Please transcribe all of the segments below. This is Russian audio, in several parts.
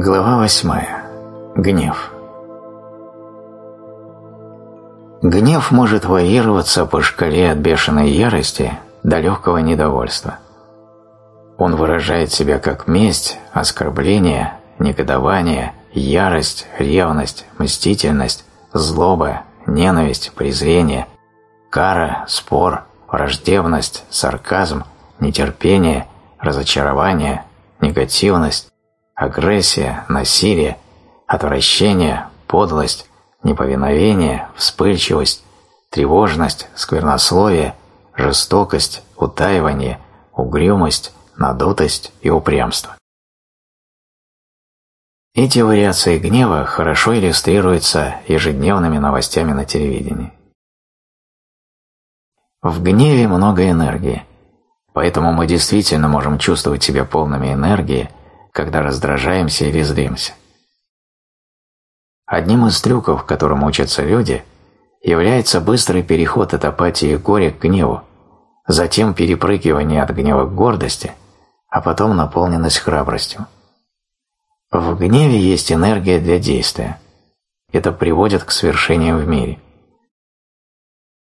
Глава восьмая. Гнев. Гнев может варьироваться по шкале от бешеной ярости до легкого недовольства. Он выражает себя как месть, оскорбление, негодование, ярость, ревность, мстительность, злоба, ненависть, презрение, кара, спор, враждебность, сарказм, нетерпение, разочарование, негативность, агрессия, насилие, отвращение, подлость, неповиновение, вспыльчивость, тревожность, сквернословие, жестокость, утаивание, угрюмость, надутость и упрямство. Эти вариации гнева хорошо иллюстрируются ежедневными новостями на телевидении. В гневе много энергии, поэтому мы действительно можем чувствовать себя полными энергии, когда раздражаемся или злимся. Одним из трюков, которым учатся люди, является быстрый переход от апатии и горя к гневу, затем перепрыгивание от гнева к гордости, а потом наполненность храбростью. В гневе есть энергия для действия. Это приводит к свершениям в мире.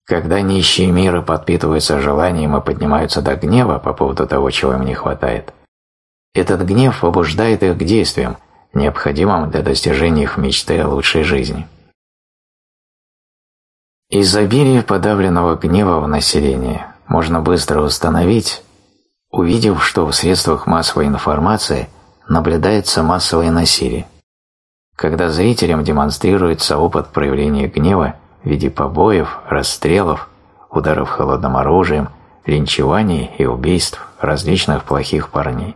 Когда нищие мира подпитываются желанием и поднимаются до гнева по поводу того, чего им не хватает, этот гнев побуждает их к действиям – необходимым для достижения их мечты о лучшей жизни. Изобилие подавленного гнева в населении можно быстро установить, увидев, что в средствах массовой информации наблюдается массовое насилие, когда зрителям демонстрируется опыт проявления гнева в виде побоев, расстрелов, ударов холодным оружием, линчеваний и убийств различных плохих парней.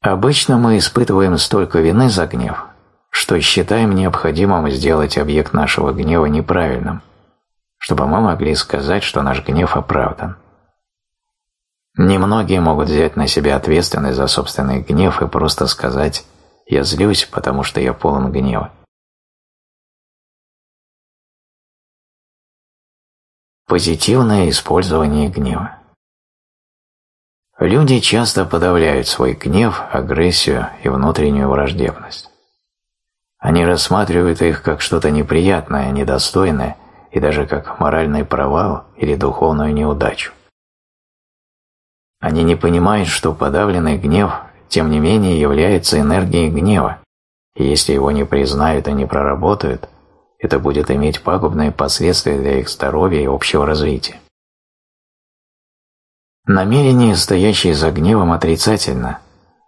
Обычно мы испытываем столько вины за гнев, что считаем необходимым сделать объект нашего гнева неправильным, чтобы мы могли сказать, что наш гнев оправдан. Немногие могут взять на себя ответственность за собственный гнев и просто сказать «я злюсь, потому что я полон гнева». Позитивное использование гнева Люди часто подавляют свой гнев, агрессию и внутреннюю враждебность. Они рассматривают их как что-то неприятное, недостойное и даже как моральный провал или духовную неудачу. Они не понимают, что подавленный гнев, тем не менее, является энергией гнева, и если его не признают и не проработают, это будет иметь пагубные последствия для их здоровья и общего развития. Намерение, стоящее за гневом, отрицательно,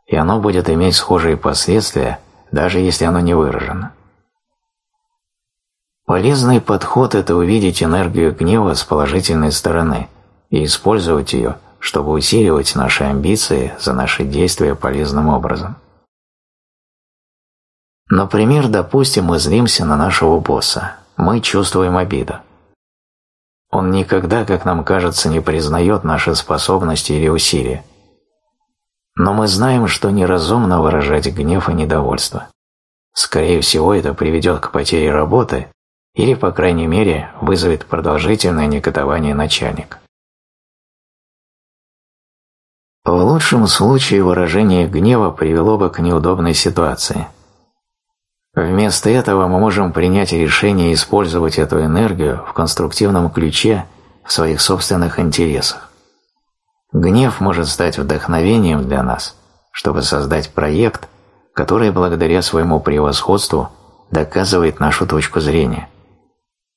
и оно будет иметь схожие последствия, даже если оно не выражено. Полезный подход – это увидеть энергию гнева с положительной стороны и использовать ее, чтобы усиливать наши амбиции за наши действия полезным образом. Например, допустим, мы злимся на нашего босса, мы чувствуем обиду. Он никогда, как нам кажется, не признает наши способности или усилия. Но мы знаем, что неразумно выражать гнев и недовольство. Скорее всего, это приведет к потере работы или, по крайней мере, вызовет продолжительное негодование начальника. В лучшем случае выражение гнева привело бы к неудобной ситуации – Вместо этого мы можем принять решение использовать эту энергию в конструктивном ключе в своих собственных интересах. Гнев может стать вдохновением для нас, чтобы создать проект, который благодаря своему превосходству доказывает нашу точку зрения.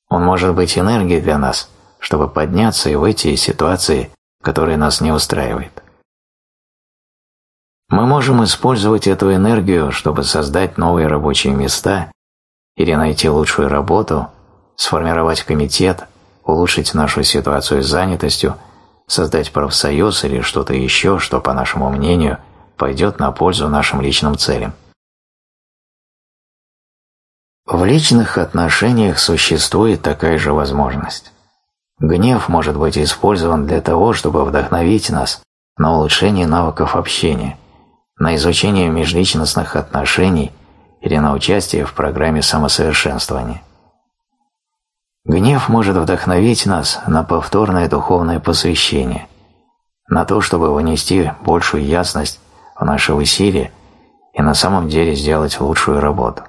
Он может быть энергией для нас, чтобы подняться и выйти из ситуации, которая нас не устраивает. Мы можем использовать эту энергию, чтобы создать новые рабочие места или найти лучшую работу, сформировать комитет, улучшить нашу ситуацию с занятостью, создать профсоюз или что-то еще, что, по нашему мнению, пойдет на пользу нашим личным целям. В личных отношениях существует такая же возможность. Гнев может быть использован для того, чтобы вдохновить нас на улучшение навыков общения, на изучение межличностных отношений или на участие в программе самосовершенствования. Гнев может вдохновить нас на повторное духовное посвящение, на то, чтобы внести большую ясность в наши усилия и на самом деле сделать лучшую работу.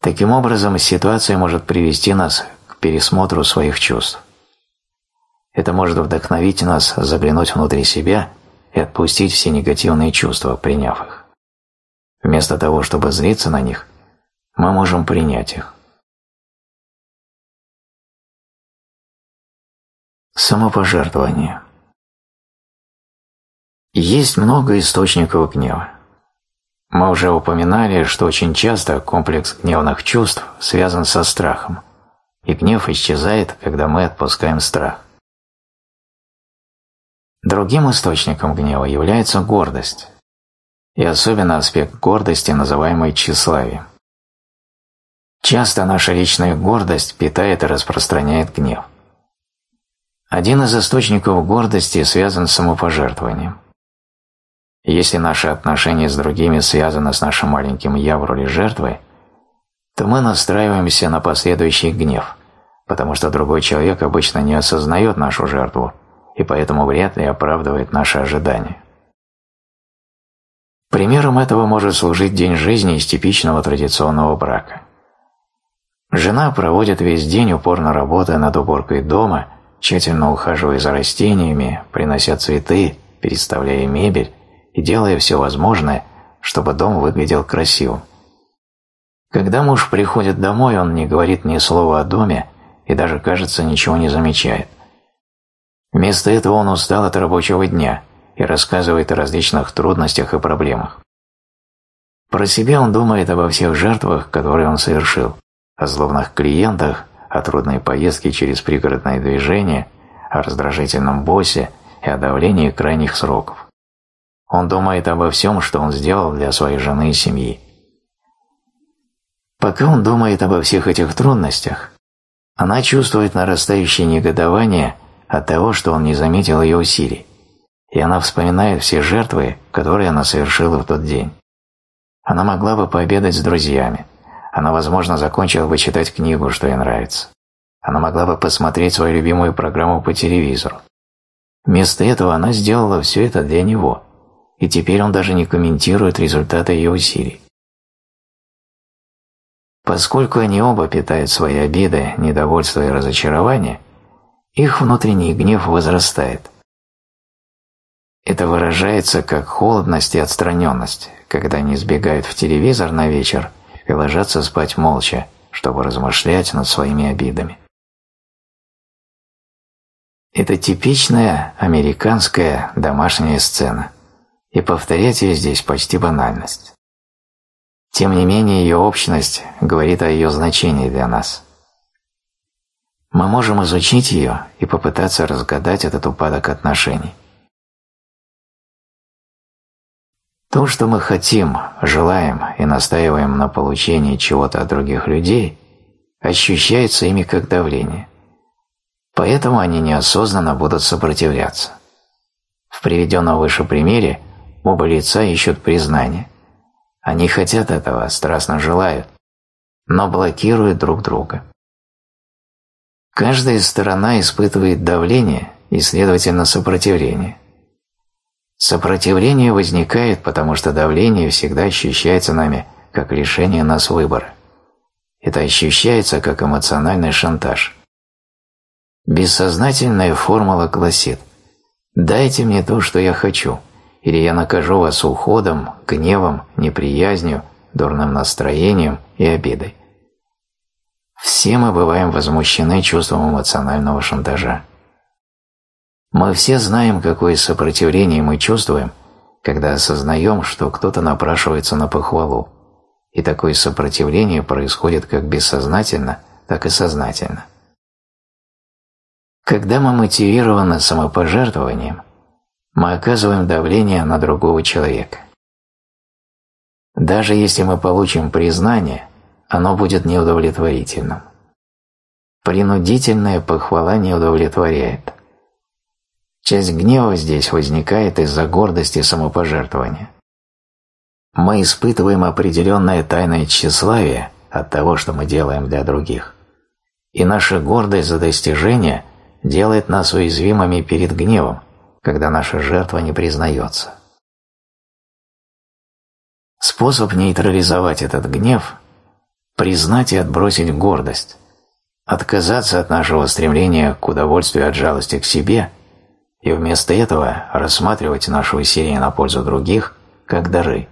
Таким образом, ситуация может привести нас к пересмотру своих чувств. Это может вдохновить нас заглянуть внутрь себя и отпустить все негативные чувства, приняв их. Вместо того, чтобы злиться на них, мы можем принять их. Самопожертвование Есть много источников гнева. Мы уже упоминали, что очень часто комплекс гневных чувств связан со страхом, и гнев исчезает, когда мы отпускаем страх. Другим источником гнева является гордость, и особенно аспект гордости, называемый тщеславием. Часто наша личная гордость питает и распространяет гнев. Один из источников гордости связан с самопожертвованием. Если наши отношения с другими связаны с нашим маленьким «я» в роли жертвы, то мы настраиваемся на последующий гнев, потому что другой человек обычно не осознает нашу жертву и поэтому вряд ли оправдывает наши ожидания. Примером этого может служить день жизни из типичного традиционного брака. Жена проводит весь день, упорно работая над уборкой дома, тщательно ухаживая за растениями, принося цветы, переставляя мебель и делая все возможное, чтобы дом выглядел красивым. Когда муж приходит домой, он не говорит ни слова о доме и даже, кажется, ничего не замечает. Вместо этого он устал от рабочего дня и рассказывает о различных трудностях и проблемах. Про себя он думает обо всех жертвах, которые он совершил, о злобных клиентах, о трудной поездке через пригородное движение, о раздражительном боссе и о давлении крайних сроков. Он думает обо всем, что он сделал для своей жены и семьи. Пока он думает обо всех этих трудностях, она чувствует нарастающее негодование от того, что он не заметил ее усилий, и она вспоминает все жертвы, которые она совершила в тот день. Она могла бы пообедать с друзьями, она, возможно, закончила бы читать книгу, что ей нравится. Она могла бы посмотреть свою любимую программу по телевизору. Вместо этого она сделала все это для него, и теперь он даже не комментирует результаты ее усилий. Поскольку они оба питают свои обиды, недовольство и разочарование, их внутренний гнев возрастает. Это выражается как холодность и отстраненность, когда они сбегают в телевизор на вечер и ложатся спать молча, чтобы размышлять над своими обидами. Это типичная американская домашняя сцена, и повторять ее здесь почти банальность. Тем не менее, ее общность говорит о ее значении для нас – мы можем изучить ее и попытаться разгадать этот упадок отношений. То, что мы хотим, желаем и настаиваем на получении чего-то от других людей, ощущается ими как давление. Поэтому они неосознанно будут сопротивляться. В приведенном выше примере оба лица ищут признания. Они хотят этого, страстно желают, но блокируют друг друга. Каждая сторона испытывает давление и, следовательно, сопротивление. Сопротивление возникает, потому что давление всегда ощущается нами как лишение нас выбора. Это ощущается как эмоциональный шантаж. Бессознательная формула гласит «дайте мне то, что я хочу, или я накажу вас уходом, гневом, неприязнью, дурным настроением и обидой». Все мы бываем возмущены чувством эмоционального шантажа. Мы все знаем, какое сопротивление мы чувствуем, когда осознаем, что кто-то напрашивается на похвалу, и такое сопротивление происходит как бессознательно, так и сознательно. Когда мы мотивированы самопожертвованием, мы оказываем давление на другого человека. Даже если мы получим признание, оно будет неудовлетворительным. Принудительная похвала не удовлетворяет. Часть гнева здесь возникает из-за гордости самопожертвования. Мы испытываем определенное тайное тщеславие от того, что мы делаем для других. И наша гордость за достижение делает нас уязвимыми перед гневом, когда наша жертва не признается. Способ нейтрализовать этот гнев – признать и отбросить гордость, отказаться от нашего стремления к удовольствию от жалости к себе и вместо этого рассматривать наше усилие на пользу других как дары.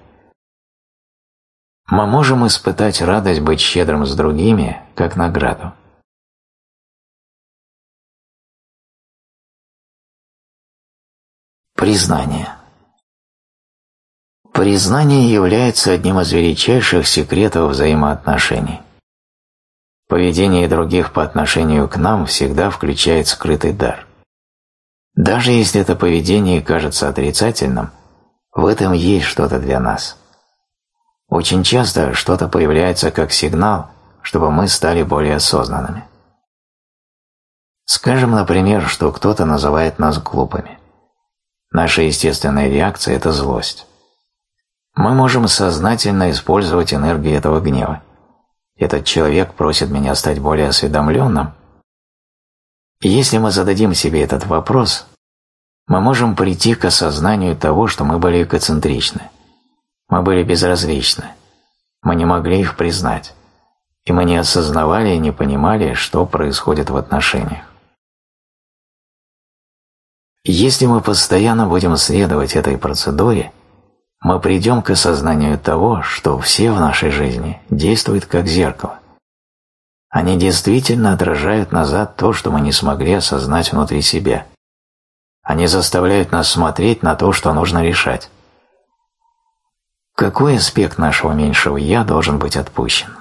Мы можем испытать радость быть щедрым с другими как награду. Признание Признание является одним из величайших секретов взаимоотношений. Поведение других по отношению к нам всегда включает скрытый дар. Даже если это поведение кажется отрицательным, в этом есть что-то для нас. Очень часто что-то появляется как сигнал, чтобы мы стали более осознанными. Скажем, например, что кто-то называет нас глупыми. Наша естественная реакция – это злость мы можем сознательно использовать энергию этого гнева. Этот человек просит меня стать более осведомленным. Если мы зададим себе этот вопрос, мы можем прийти к осознанию того, что мы были эгоцентричны, мы были безразличны, мы не могли их признать, и мы не осознавали и не понимали, что происходит в отношениях. Если мы постоянно будем следовать этой процедуре, мы придем к осознанию того, что все в нашей жизни действуют как зеркало. Они действительно отражают назад то, что мы не смогли осознать внутри себя. Они заставляют нас смотреть на то, что нужно решать. Какой аспект нашего меньшего «я» должен быть отпущен?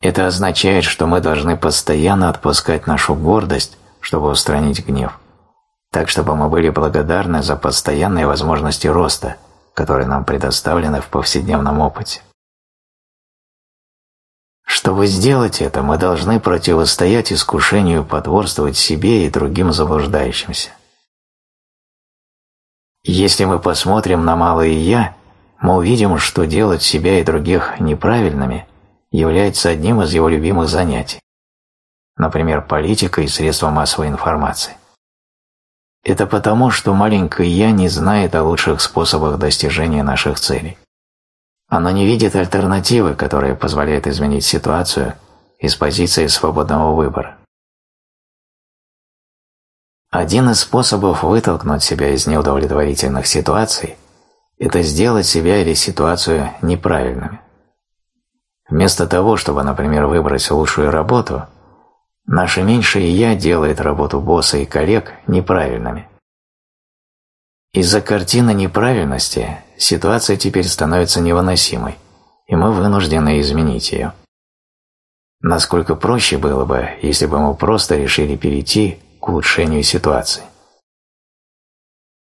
Это означает, что мы должны постоянно отпускать нашу гордость, чтобы устранить гнев так чтобы мы были благодарны за постоянные возможности роста, которые нам предоставлены в повседневном опыте. Чтобы сделать это, мы должны противостоять искушению потворствовать себе и другим заблуждающимся. Если мы посмотрим на малое «я», мы увидим, что делать себя и других неправильными является одним из его любимых занятий, например, политика и средства массовой информации. Это потому, что маленькое «я» не знает о лучших способах достижения наших целей. Оно не видит альтернативы, которая позволяет изменить ситуацию из позиции свободного выбора. Один из способов вытолкнуть себя из неудовлетворительных ситуаций – это сделать себя или ситуацию неправильными. Вместо того, чтобы, например, выбрать лучшую работу – Наше меньшее «я» делает работу босса и коллег неправильными. Из-за картины неправильности ситуация теперь становится невыносимой, и мы вынуждены изменить ее. Насколько проще было бы, если бы мы просто решили перейти к улучшению ситуации.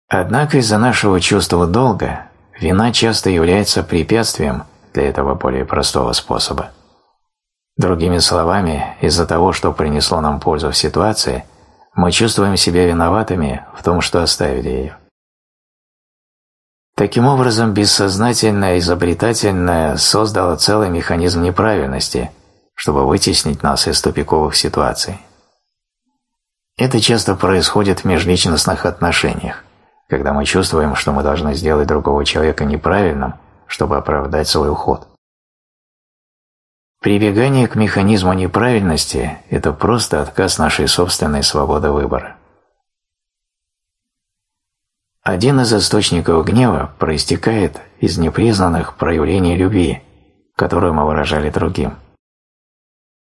Однако из-за нашего чувства долга вина часто является препятствием для этого более простого способа. Другими словами, из-за того, что принесло нам пользу в ситуации, мы чувствуем себя виноватыми в том, что оставили ее. Таким образом, бессознательное изобретательное создало целый механизм неправильности, чтобы вытеснить нас из тупиковых ситуаций. Это часто происходит в межличностных отношениях, когда мы чувствуем, что мы должны сделать другого человека неправильным, чтобы оправдать свой уход. Прибегание к механизму неправильности – это просто отказ нашей собственной свободы выбора. Один из источников гнева проистекает из непризнанных проявлений любви, которую мы выражали другим.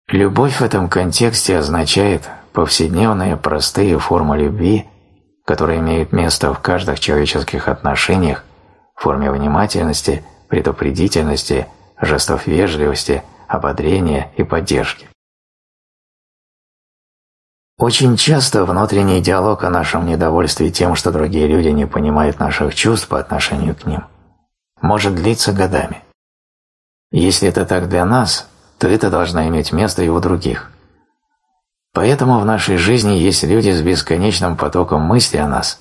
Любовь в этом контексте означает повседневные простые формы любви, которые имеют место в каждых человеческих отношениях в форме внимательности, предупредительности, жестов вежливости – ободрения и поддержки. Очень часто внутренний диалог о нашем недовольстве тем, что другие люди не понимают наших чувств по отношению к ним, может длиться годами. Если это так для нас, то это должно иметь место и у других. Поэтому в нашей жизни есть люди с бесконечным потоком мысли о нас,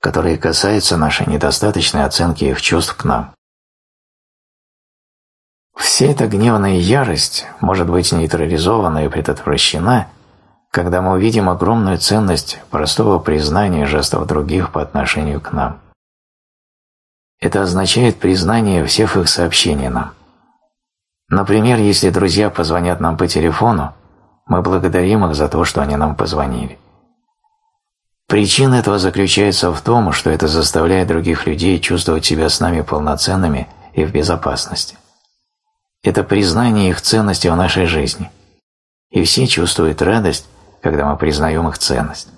которые касаются нашей недостаточной оценки их чувств к нам. Вся эта гневная ярость может быть нейтрализована и предотвращена, когда мы увидим огромную ценность простого признания жестов других по отношению к нам. Это означает признание всех их сообщений нам. Например, если друзья позвонят нам по телефону, мы благодарим их за то, что они нам позвонили. Причина этого заключается в том, что это заставляет других людей чувствовать себя с нами полноценными и в безопасности. Это признание их ценности в нашей жизни. И все чувствуют радость, когда мы признаем их ценность.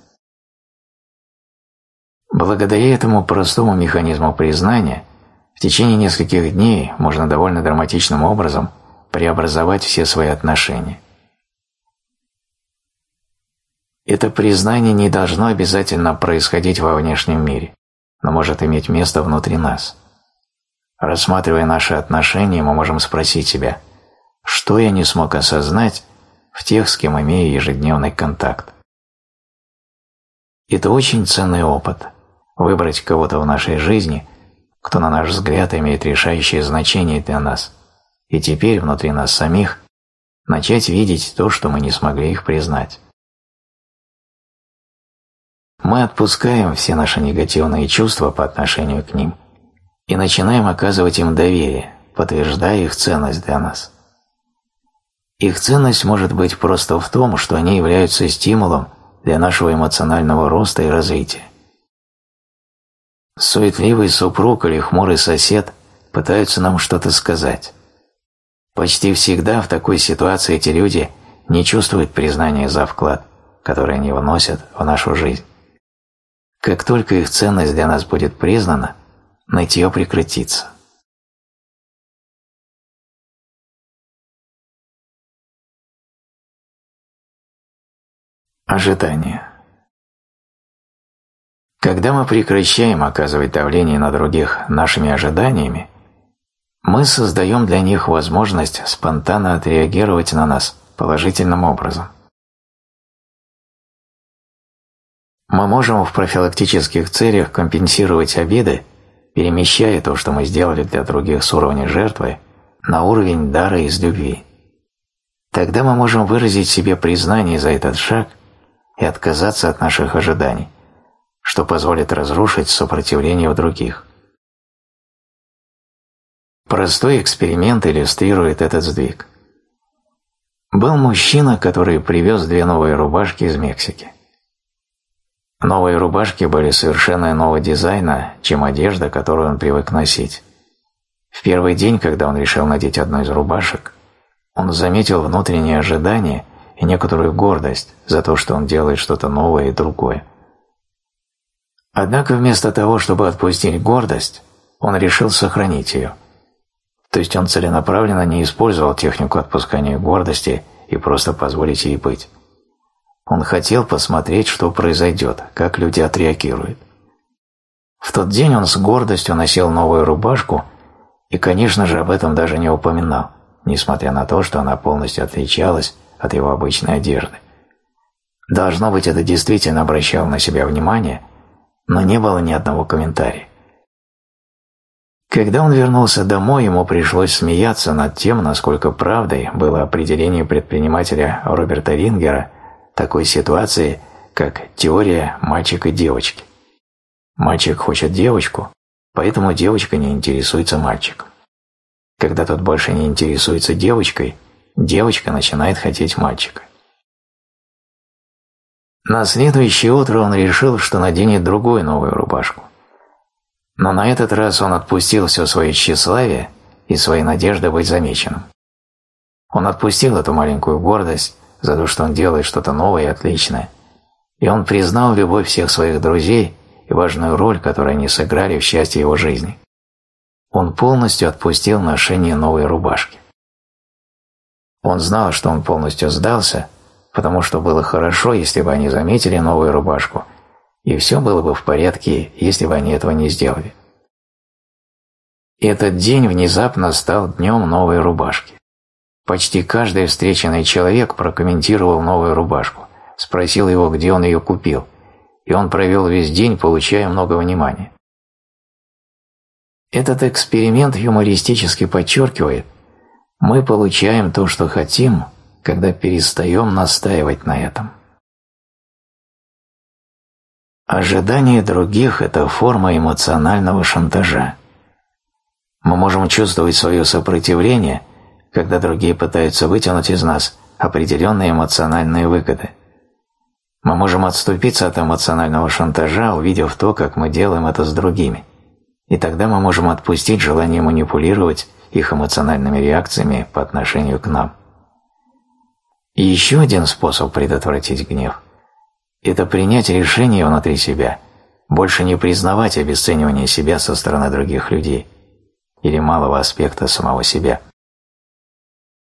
Благодаря этому простому механизму признания в течение нескольких дней можно довольно драматичным образом преобразовать все свои отношения. Это признание не должно обязательно происходить во внешнем мире, но может иметь место внутри нас. Рассматривая наши отношения, мы можем спросить себя, что я не смог осознать в тех, с кем имею ежедневный контакт. Это очень ценный опыт – выбрать кого-то в нашей жизни, кто, на наш взгляд, имеет решающее значение для нас, и теперь внутри нас самих начать видеть то, что мы не смогли их признать. Мы отпускаем все наши негативные чувства по отношению к ним и начинаем оказывать им доверие, подтверждая их ценность для нас. Их ценность может быть просто в том, что они являются стимулом для нашего эмоционального роста и развития. Суетливый супруг или хмурый сосед пытаются нам что-то сказать. Почти всегда в такой ситуации эти люди не чувствуют признания за вклад, который они вносят в нашу жизнь. Как только их ценность для нас будет признана, нытье прекратится. Ожидание. Когда мы прекращаем оказывать давление на других нашими ожиданиями, мы создаем для них возможность спонтанно отреагировать на нас положительным образом. Мы можем в профилактических целях компенсировать обиды, перемещая то, что мы сделали для других с уровня жертвы, на уровень дара из любви. Тогда мы можем выразить себе признание за этот шаг и отказаться от наших ожиданий, что позволит разрушить сопротивление у других. Простой эксперимент иллюстрирует этот сдвиг. Был мужчина, который привез две новые рубашки из Мексики. Новые рубашки были совершенно иного дизайна, чем одежда, которую он привык носить. В первый день, когда он решил надеть одну из рубашек, он заметил внутреннее ожидание и некоторую гордость за то, что он делает что-то новое и другое. Однако вместо того, чтобы отпустить гордость, он решил сохранить ее. То есть он целенаправленно не использовал технику отпускания гордости и просто позволить ей быть. Он хотел посмотреть, что произойдет, как люди отреагируют. В тот день он с гордостью носил новую рубашку и, конечно же, об этом даже не упоминал, несмотря на то, что она полностью отличалась от его обычной одежды. Должно быть, это действительно обращало на себя внимание, но не было ни одного комментария. Когда он вернулся домой, ему пришлось смеяться над тем, насколько правдой было определение предпринимателя Роберта Рингера такой ситуации, как теория мальчик и девочки. Мальчик хочет девочку, поэтому девочка не интересуется мальчиком. Когда тот больше не интересуется девочкой, девочка начинает хотеть мальчика. На следующее утро он решил, что наденет другую новую рубашку. Но на этот раз он отпустил все свое тщеславие и свои надежды быть замеченным. Он отпустил эту маленькую гордость за то, что он делает что-то новое и отличное. И он признал любовь всех своих друзей и важную роль, которую они сыграли в счастье его жизни. Он полностью отпустил ношение новой рубашки. Он знал, что он полностью сдался, потому что было хорошо, если бы они заметили новую рубашку, и все было бы в порядке, если бы они этого не сделали. Этот день внезапно стал днем новой рубашки. Почти каждый встреченный человек прокомментировал новую рубашку, спросил его, где он ее купил, и он провел весь день, получая много внимания. Этот эксперимент юмористически подчеркивает, мы получаем то, что хотим, когда перестаем настаивать на этом. Ожидание других – это форма эмоционального шантажа, Мы можем чувствовать свое сопротивление, когда другие пытаются вытянуть из нас определенные эмоциональные выгоды. Мы можем отступиться от эмоционального шантажа, увидев то, как мы делаем это с другими. И тогда мы можем отпустить желание манипулировать их эмоциональными реакциями по отношению к нам. И еще один способ предотвратить гнев – это принять решение внутри себя, больше не признавать обесценивание себя со стороны других людей или малого аспекта самого себя.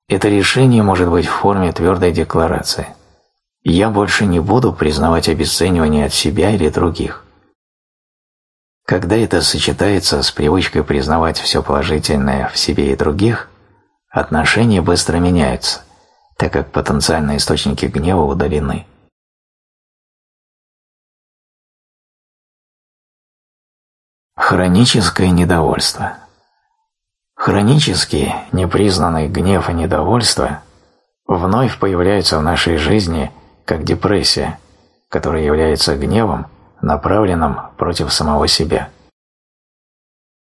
Это решение может быть в форме твердой декларации. Я больше не буду признавать обесценивание от себя или других. Когда это сочетается с привычкой признавать все положительное в себе и других, отношения быстро меняются, так как потенциальные источники гнева удалены. Хроническое недовольство Хронические, непризнанный гнев и недовольство вновь появляются в нашей жизни как депрессия, которая является гневом, направленным против самого себя.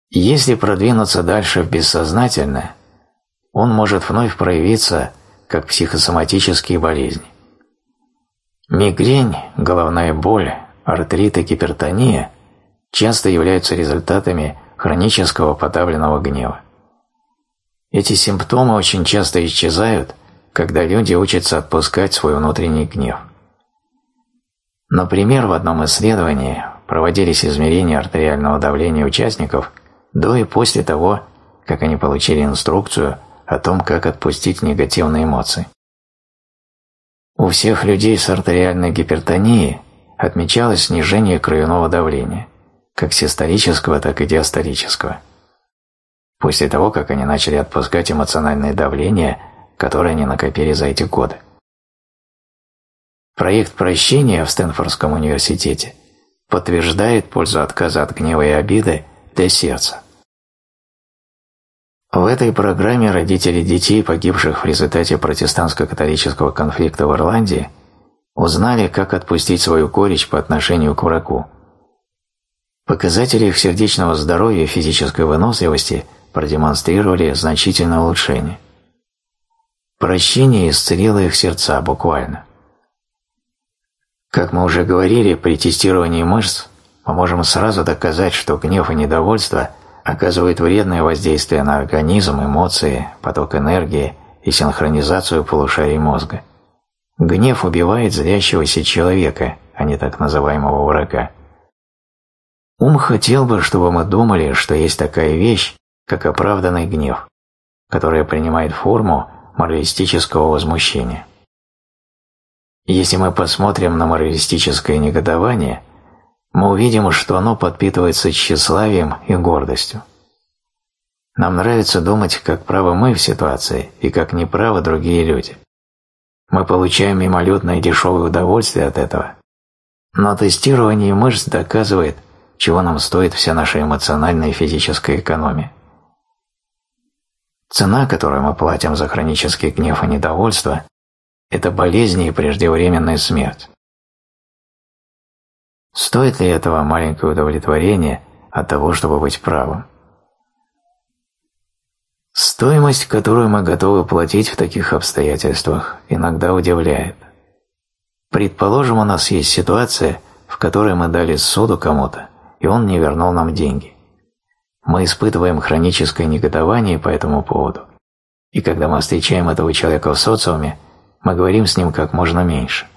Если продвинуться дальше в бессознательное, он может вновь проявиться как психосоматические болезни. Мигрень, головная боль, артрит и гипертония часто являются результатами хронического подавленного гнева. Эти симптомы очень часто исчезают, когда люди учатся отпускать свой внутренний гнев. Например, в одном исследовании проводились измерения артериального давления участников до и после того, как они получили инструкцию о том, как отпустить негативные эмоции. У всех людей с артериальной гипертонией отмечалось снижение кровяного давления, как систолического, так и диастолического. После того, как они начали отпускать эмоциональное давление, которое они накопили за эти годы. Проект прощения в Стэнфордском университете подтверждает пользу отказа от гнева и обиды для сердца. В этой программе родители детей, погибших в результате протестантско-католического конфликта в Ирландии, узнали, как отпустить свою горечь по отношению к врагу. Показатели их сердечного здоровья и физической выносливости продемонстрировали значительное улучшение. Прощение исцелило их сердца буквально. Как мы уже говорили, при тестировании мышц мы можем сразу доказать, что гнев и недовольство оказывают вредное воздействие на организм, эмоции, поток энергии и синхронизацию полушарий мозга. Гнев убивает злящегося человека, а не так называемого врага. Ум хотел бы, чтобы мы думали, что есть такая вещь, как оправданный гнев, которая принимает форму моралистического возмущения. Если мы посмотрим на моралистическое негодование, мы увидим, что оно подпитывается тщеславием и гордостью. Нам нравится думать, как правы мы в ситуации и как неправы другие люди. Мы получаем мимолетное дешевое удовольствие от этого. Но тестирование мышц доказывает, чего нам стоит вся наша эмоциональная и физическая экономия. Цена, которую мы платим за хронический гнев и недовольство, это болезни и преждевременная смерть. Стоит ли этого маленькое удовлетворение от того, чтобы быть правым? Стоимость, которую мы готовы платить в таких обстоятельствах, иногда удивляет. Предположим, у нас есть ситуация, в которой мы дали суду кому-то, и он не вернул нам деньги. Мы испытываем хроническое негодование по этому поводу. И когда мы встречаем этого человека в социуме, мы говорим с ним как можно меньше.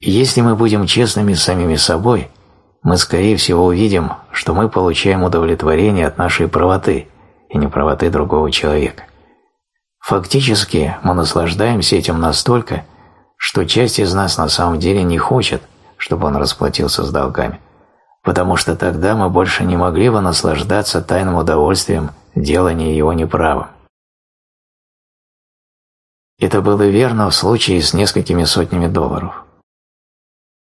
если мы будем честными с самими собой, мы скорее всего увидим, что мы получаем удовлетворение от нашей правоты и не правоты другого человека. Фактически мы наслаждаемся этим настолько, что часть из нас на самом деле не хочет, чтобы он расплатился с долгами, потому что тогда мы больше не могли бы наслаждаться тайным удовольствием делания его неправым. Это было верно в случае с несколькими сотнями долларов.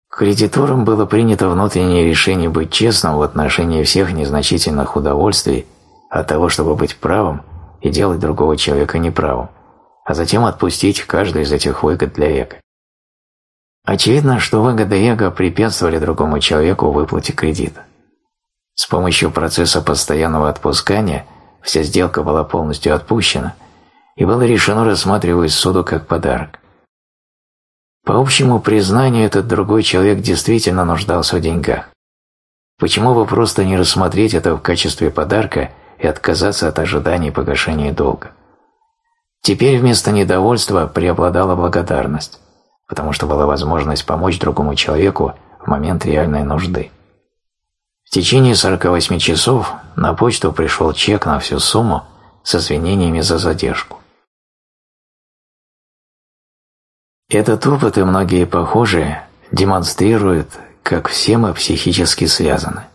Кредиторам было принято внутреннее решение быть честным в отношении всех незначительных удовольствий от того, чтобы быть правым и делать другого человека неправым, а затем отпустить каждую из этих выгод для эго. Очевидно, что выгоды эго препятствовали другому человеку выплате кредита. С помощью процесса постоянного отпускания вся сделка была полностью отпущена и было решено рассматривать суду как подарок. По общему признанию, этот другой человек действительно нуждался в деньгах. Почему бы просто не рассмотреть это в качестве подарка и отказаться от ожиданий погашения долга? Теперь вместо недовольства преобладала благодарность, потому что была возможность помочь другому человеку в момент реальной нужды. В течение 48 часов на почту пришел чек на всю сумму с извинениями за задержку. Этот опыт и многие похожие демонстрируют, как все мы психически связаны.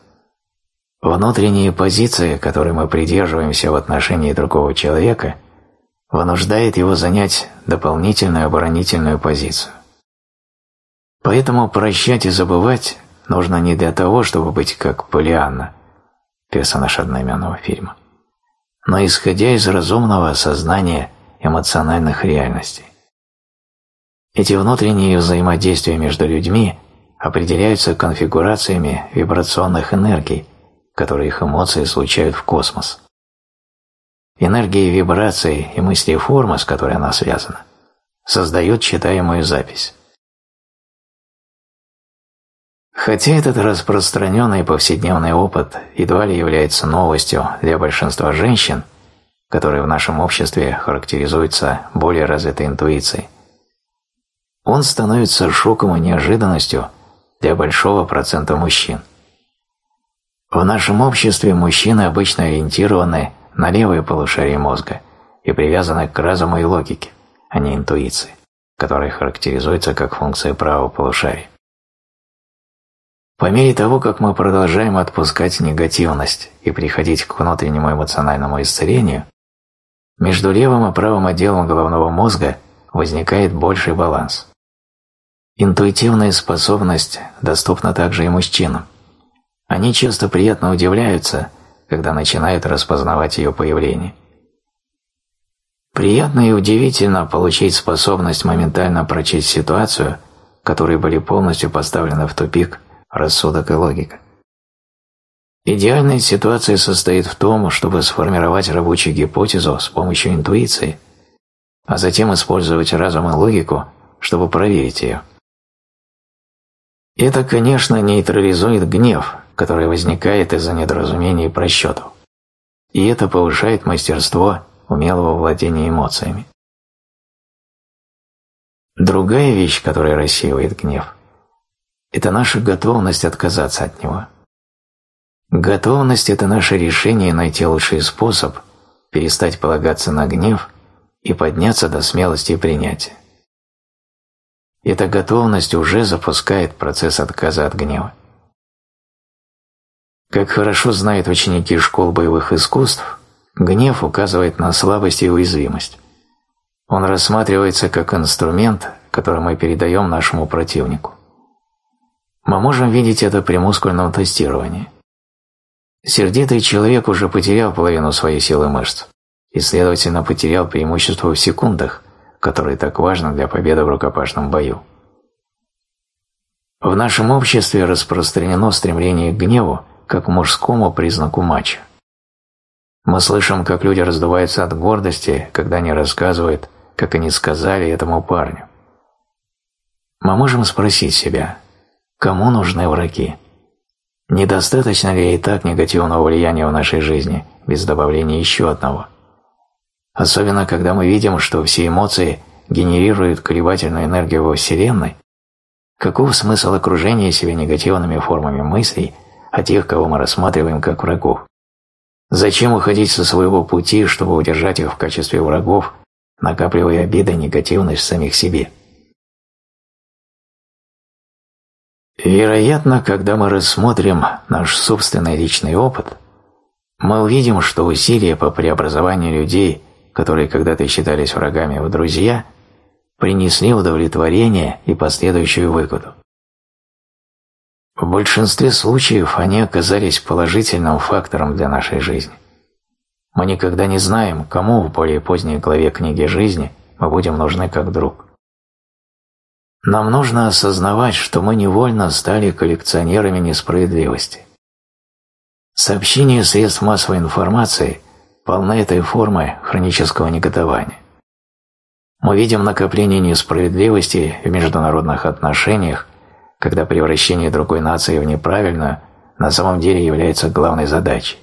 Внутренняя позиция, которой мы придерживаемся в отношении другого человека, вынуждает его занять дополнительную оборонительную позицию. Поэтому прощать и забывать нужно не для того, чтобы быть как Полианна, персонаж одноименного фильма, но исходя из разумного осознания эмоциональных реальностей. Эти внутренние взаимодействия между людьми определяются конфигурациями вибрационных энергий, которые их эмоции случают в космос. Энергия вибрации и мысли формы, с которой она связана, создают читаемую запись. Хотя этот распространенный повседневный опыт едва ли является новостью для большинства женщин, которые в нашем обществе характеризуются более развитой интуицией, он становится шоком и неожиданностью для большого процента мужчин. В нашем обществе мужчины обычно ориентированы на левое полушарие мозга и привязаны к разуму и логике, а не интуиции, которая характеризуется как функция правого полушария. По мере того, как мы продолжаем отпускать негативность и приходить к внутреннему эмоциональному исцелению, между левым и правым отделом головного мозга возникает больший баланс. Интуитивная способность доступна также и мужчинам. Они часто приятно удивляются, когда начинают распознавать ее появление. Приятно и удивительно получить способность моментально прочесть ситуацию, которые были полностью поставлены в тупик – рассудок и логика. Идеальная ситуация состоит в том, чтобы сформировать рабочую гипотезу с помощью интуиции, а затем использовать разум и логику, чтобы проверить ее. Это, конечно, нейтрализует гнев, который возникает из-за недоразумений и просчетов. И это повышает мастерство умелого владения эмоциями. Другая вещь, которая рассеивает гнев – это наша готовность отказаться от него. Готовность – это наше решение найти лучший способ перестать полагаться на гнев и подняться до смелости принятия. Эта готовность уже запускает процесс отказа от гнева. Как хорошо знают ученики школ боевых искусств, гнев указывает на слабость и уязвимость. Он рассматривается как инструмент, который мы передаем нашему противнику. Мы можем видеть это при мускульном тестировании. Сердитый человек уже потерял половину своей силы мышц и, следовательно, потерял преимущество в секундах, которые так важно для победы в рукопашном бою. В нашем обществе распространено стремление к гневу как к мужскому признаку мачо. Мы слышим, как люди раздуваются от гордости, когда они рассказывают, как они сказали этому парню. Мы можем спросить себя, Кому нужны враги? Недостаточно ли и так негативного влияния в нашей жизни, без добавления еще одного? Особенно, когда мы видим, что все эмоции генерируют колебательную энергию во Вселенной, каков смысл окружения себя негативными формами мыслей о тех, кого мы рассматриваем как врагов? Зачем уходить со своего пути, чтобы удержать их в качестве врагов, накапливая обиды и негативность в самих себе? Вероятно, когда мы рассмотрим наш собственный личный опыт, мы увидим, что усилия по преобразованию людей, которые когда-то считались врагами в друзья, принесли удовлетворение и последующую выгоду. В большинстве случаев они оказались положительным фактором для нашей жизни. Мы никогда не знаем, кому в более поздней главе книги жизни мы будем нужны как друг. Нам нужно осознавать, что мы невольно стали коллекционерами несправедливости. Сообщения средств массовой информации полны этой формы хронического негодования. Мы видим накопление несправедливости в международных отношениях, когда превращение другой нации в неправильную на самом деле является главной задачей.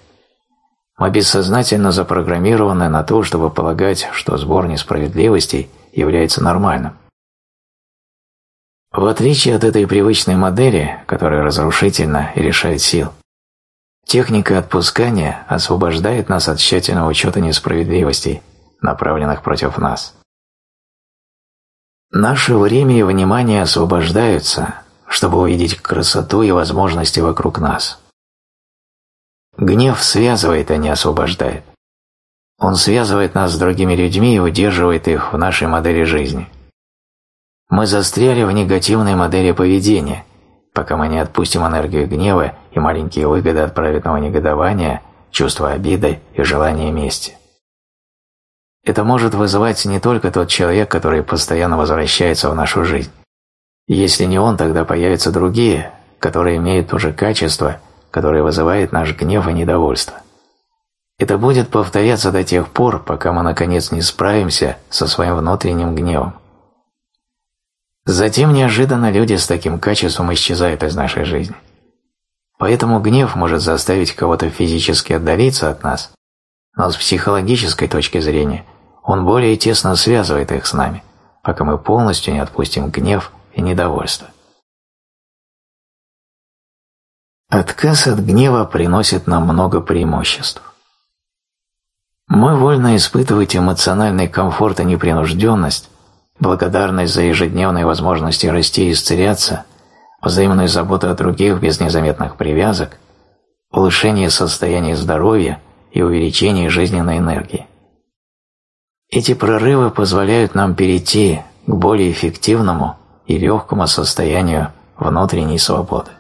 Мы бессознательно запрограммированы на то, чтобы полагать, что сбор несправедливостей является нормальным. В отличие от этой привычной модели, которая разрушительна и лишает сил, техника отпускания освобождает нас от тщательного учета несправедливостей, направленных против нас. Наше время и внимание освобождаются, чтобы увидеть красоту и возможности вокруг нас. Гнев связывает, а не освобождает. Он связывает нас с другими людьми и удерживает их в нашей модели жизни. Мы застряли в негативной модели поведения, пока мы не отпустим энергию гнева и маленькие выгоды от праведного негодования, чувства обиды и желания мести. Это может вызывать не только тот человек, который постоянно возвращается в нашу жизнь. Если не он, тогда появятся другие, которые имеют то же качество, которое вызывает наш гнев и недовольство. Это будет повторяться до тех пор, пока мы наконец не справимся со своим внутренним гневом. Затем неожиданно люди с таким качеством исчезают из нашей жизни. Поэтому гнев может заставить кого-то физически отдалиться от нас, но с психологической точки зрения он более тесно связывает их с нами, пока мы полностью не отпустим гнев и недовольство. Отказ от гнева приносит нам много преимуществ. Мы вольно испытывать эмоциональный комфорт и непринужденность, благодарность за ежедневные возможности расти и исцеляться, взаимную заботу о других без незаметных привязок, улучшение состояния здоровья и увеличение жизненной энергии. Эти прорывы позволяют нам перейти к более эффективному и легкому состоянию внутренней свободы.